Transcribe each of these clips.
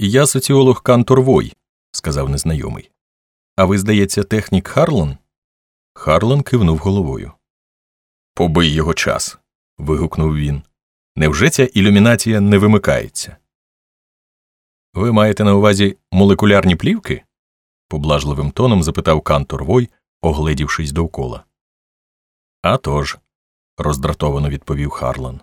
Я соціолог Кантор Вой, сказав незнайомий. А ви, здається, технік Харлан? Харлан кивнув головою. Побий його час. вигукнув він. Невже ця ілюмінація не вимикається? Ви маєте на увазі молекулярні плівки? поблажливим тоном запитав Кантор Вой, огледівшись довкола. «А тож», – роздратовано відповів Харлан.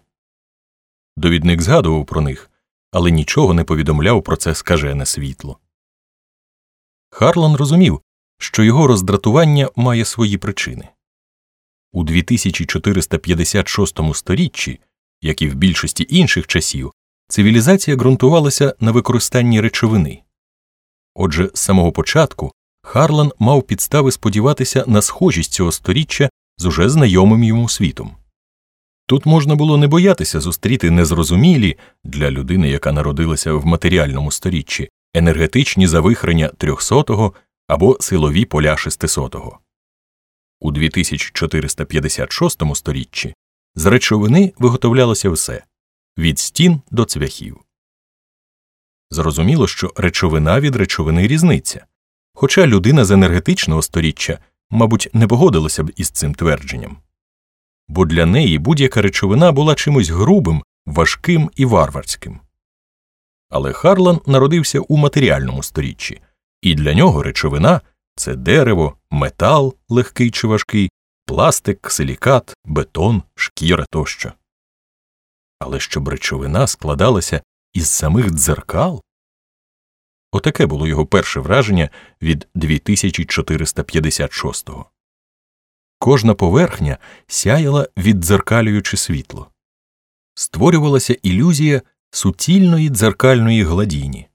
Довідник згадував про них, але нічого не повідомляв про це скажене світло. Харлан розумів, що його роздратування має свої причини. У 2456 сторіччі, як і в більшості інших часів, цивілізація ґрунтувалася на використанні речовини. Отже, з самого початку Харлан мав підстави сподіватися на схожість цього сторіччя з уже знайомим йому світом. Тут можна було не боятися зустріти незрозумілі для людини, яка народилася в матеріальному сторіччі, енергетичні завихрення 300-го або силові поля 600-го. У 2456 сторіччі з речовини виготовлялося все від стін до цвяхів. Зрозуміло, що речовина від речовини різниця, хоча людина з енергетичного сторіччя, мабуть, не погодилася б із цим твердженням. Бо для неї будь-яка речовина була чимось грубим, важким і варварським. Але Харлан народився у матеріальному сторіччі, і для нього речовина це дерево, метал легкий чи важкий, пластик, силікат, бетон, шкіра тощо. Але щоб речовина складалася із самих дзеркал. Отаке було його перше враження від 2456-го. Кожна поверхня сяяла віддзеркалюючи світло, створювалася ілюзія суцільної дзеркальної гладіні.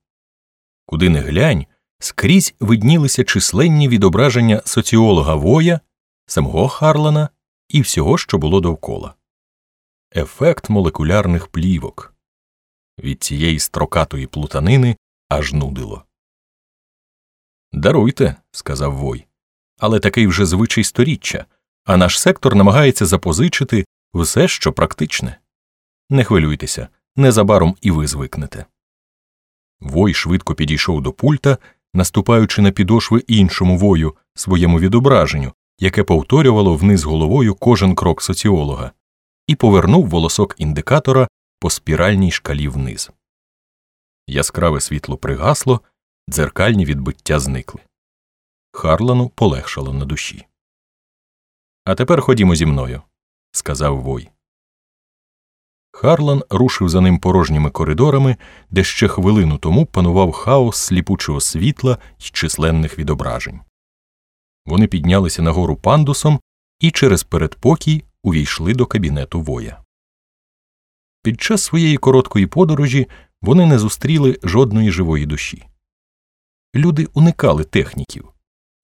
Куди не глянь, скрізь виднілися численні відображення соціолога воя, самого Харлана і всього, що було довкола. Ефект молекулярних плівок. Від цієї строкатої плутанини аж нудило. Даруйте, сказав Вой. Але такий вже звичай сторіччя, а наш сектор намагається запозичити все, що практичне. Не хвилюйтеся, незабаром і ви звикнете. Вой швидко підійшов до пульта, наступаючи на підошви іншому вою, своєму відображенню, яке повторювало вниз головою кожен крок соціолога, і повернув волосок індикатора по спіральній шкалі вниз. Яскраве світло пригасло, дзеркальні відбиття зникли. Харлану полегшало на душі. А тепер ходімо зі мною, сказав Вой. Харлан рушив за ним порожніми коридорами, де ще хвилину тому панував хаос сліпучого світла й численних відображень. Вони піднялися нагору пандусом і через передпокій увійшли до кабінету воя. Під час своєї короткої подорожі вони не зустріли жодної живої душі. Люди уникали техніків,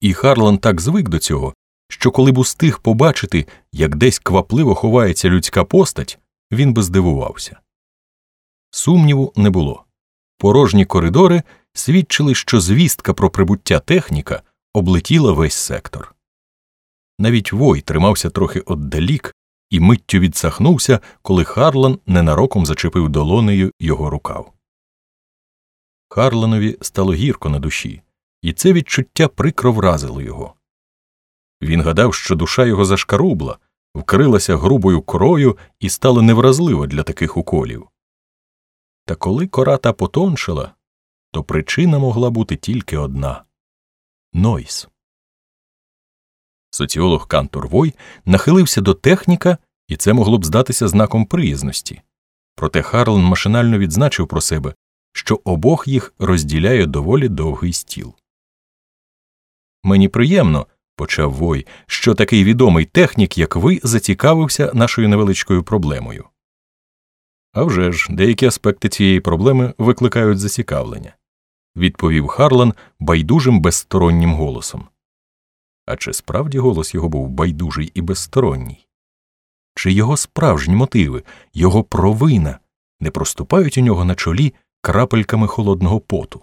і Харлан так звик до цього, що коли б устиг побачити, як десь квапливо ховається людська постать, він би здивувався. Сумніву не було. Порожні коридори свідчили, що звістка про прибуття техніка облетіла весь сектор. Навіть Вой тримався трохи отдалік і миттю відсахнувся, коли Харлан ненароком зачепив долонею його рукав. Харланові стало гірко на душі, і це відчуття прикро вразило його. Він гадав, що душа його зашкарубла, вкрилася грубою корою і стала невразлива для таких уколів. Та коли кора та потоншила, то причина могла бути тільки одна Нойс. Соціолог Кантор Вой нахилився до техніка, і це могло б здатися знаком приязності. Проте Харлан машинально відзначив про себе, що обох їх розділяє доволі довгий стіл. Мені приємно, почав Вой, що такий відомий технік, як ви, зацікавився нашою невеличкою проблемою. «А вже ж, деякі аспекти цієї проблеми викликають зацікавлення, відповів Харлан байдужим безстороннім голосом. А чи справді голос його був байдужий і безсторонній? Чи його справжні мотиви, його провина не проступають у нього на чолі крапельками холодного поту?